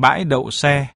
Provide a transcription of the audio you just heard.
bãi đậu xe.